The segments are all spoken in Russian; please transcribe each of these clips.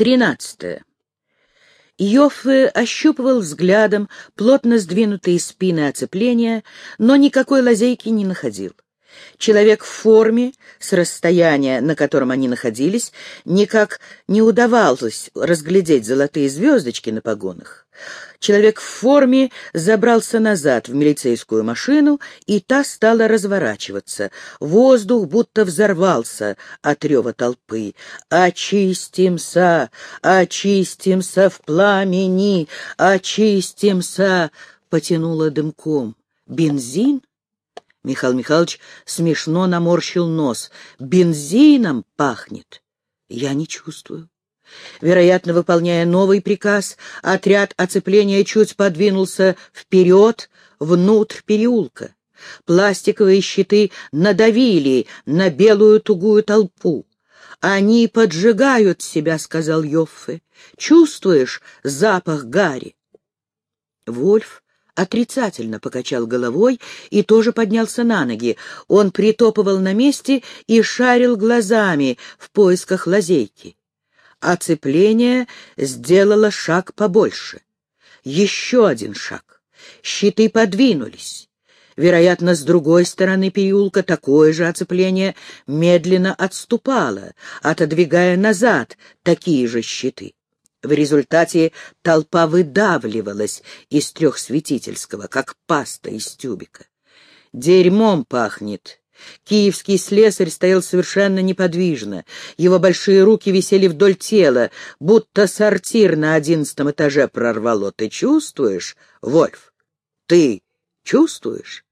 Тринадцатое. Йоффе ощупывал взглядом плотно сдвинутые спины оцепления, но никакой лазейки не находил. Человек в форме, с расстояния, на котором они находились, никак не удавалось разглядеть золотые звездочки на погонах. Человек в форме забрался назад в милицейскую машину, и та стала разворачиваться. Воздух будто взорвался от рева толпы. «Очистимся! Очистимся в пламени! Очистимся!» потянуло дымком. «Бензин?» Михаил Михайлович смешно наморщил нос. «Бензином пахнет!» «Я не чувствую». Вероятно, выполняя новый приказ, отряд оцепления чуть подвинулся вперед, внутрь переулка. Пластиковые щиты надавили на белую тугую толпу. «Они поджигают себя», — сказал Йоффе. «Чувствуешь запах гари?» Вольф отрицательно покачал головой и тоже поднялся на ноги. Он притопывал на месте и шарил глазами в поисках лазейки. Оцепление сделало шаг побольше. Еще один шаг. Щиты подвинулись. Вероятно, с другой стороны переулка такое же оцепление медленно отступало, отодвигая назад такие же щиты. В результате толпа выдавливалась из трехсветительского, как паста из тюбика. «Дерьмом пахнет», Киевский слесарь стоял совершенно неподвижно. Его большие руки висели вдоль тела, будто сортир на одиннадцатом этаже прорвало. Ты чувствуешь, Вольф? Ты чувствуешь?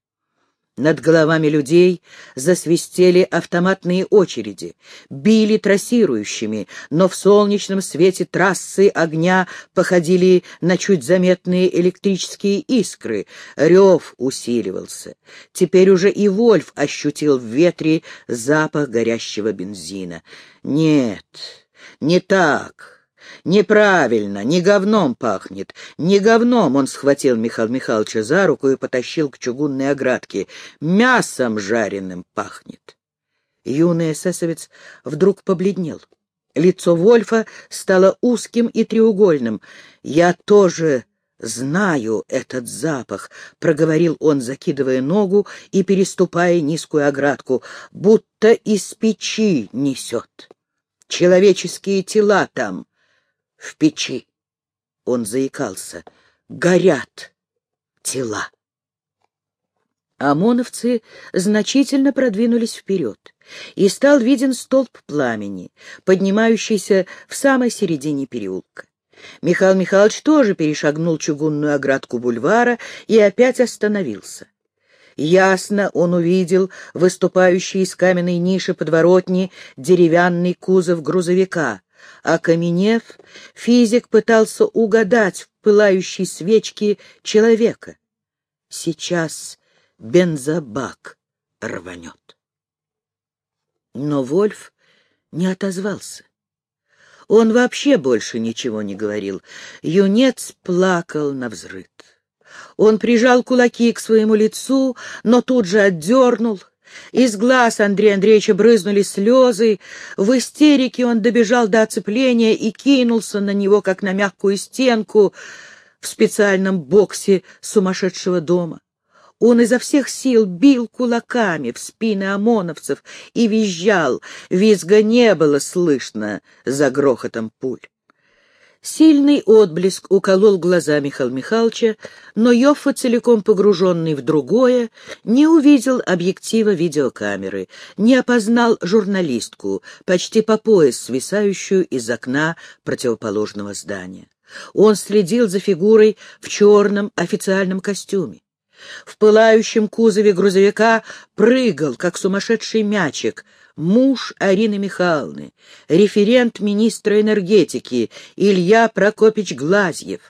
Над головами людей засвистели автоматные очереди, били трассирующими, но в солнечном свете трассы огня походили на чуть заметные электрические искры. Рев усиливался. Теперь уже и Вольф ощутил в ветре запах горящего бензина. «Нет, не так!» Неправильно, не говном пахнет. Не говном он схватил Михаила Михайловича за руку и потащил к чугунной оградке. Мясом жареным пахнет. Юный эсэсовец вдруг побледнел. Лицо Вольфа стало узким и треугольным. «Я тоже знаю этот запах», — проговорил он, закидывая ногу и переступая низкую оградку, будто из печи несет. «Человеческие тела там, в печи. Он заикался. Горят тела. ОМОНовцы значительно продвинулись вперед, и стал виден столб пламени, поднимающийся в самой середине переулка. Михаил Михайлович тоже перешагнул чугунную оградку бульвара и опять остановился. Ясно он увидел выступающий из каменной ниши подворотни деревянный кузов грузовика. Окаменев, физик пытался угадать в пылающей свечке человека. Сейчас бензобак рванет. Но Вольф не отозвался. Он вообще больше ничего не говорил. Юнец плакал на взрыд. Он прижал кулаки к своему лицу, но тут же отдернул — из глаз Андрея Андреевича брызнули слезы. В истерике он добежал до оцепления и кинулся на него, как на мягкую стенку в специальном боксе сумасшедшего дома. Он изо всех сил бил кулаками в спины ОМОНовцев и визжал. Визга не было слышно за грохотом пуль. Сильный отблеск уколол глаза Михаила Михайловича, но Йоффа, целиком погруженный в другое, не увидел объектива видеокамеры, не опознал журналистку, почти по пояс свисающую из окна противоположного здания. Он следил за фигурой в черном официальном костюме. В пылающем кузове грузовика прыгал, как сумасшедший мячик, муж Арины Михайловны, референт министра энергетики Илья Прокопич Глазьев.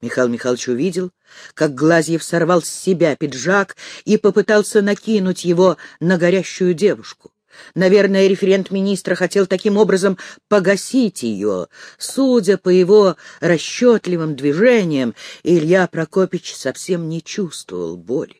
Михаил Михайлович увидел, как Глазьев сорвал с себя пиджак и попытался накинуть его на горящую девушку. Наверное, референт министра хотел таким образом погасить ее. Судя по его расчетливым движениям, Илья Прокопич совсем не чувствовал боли.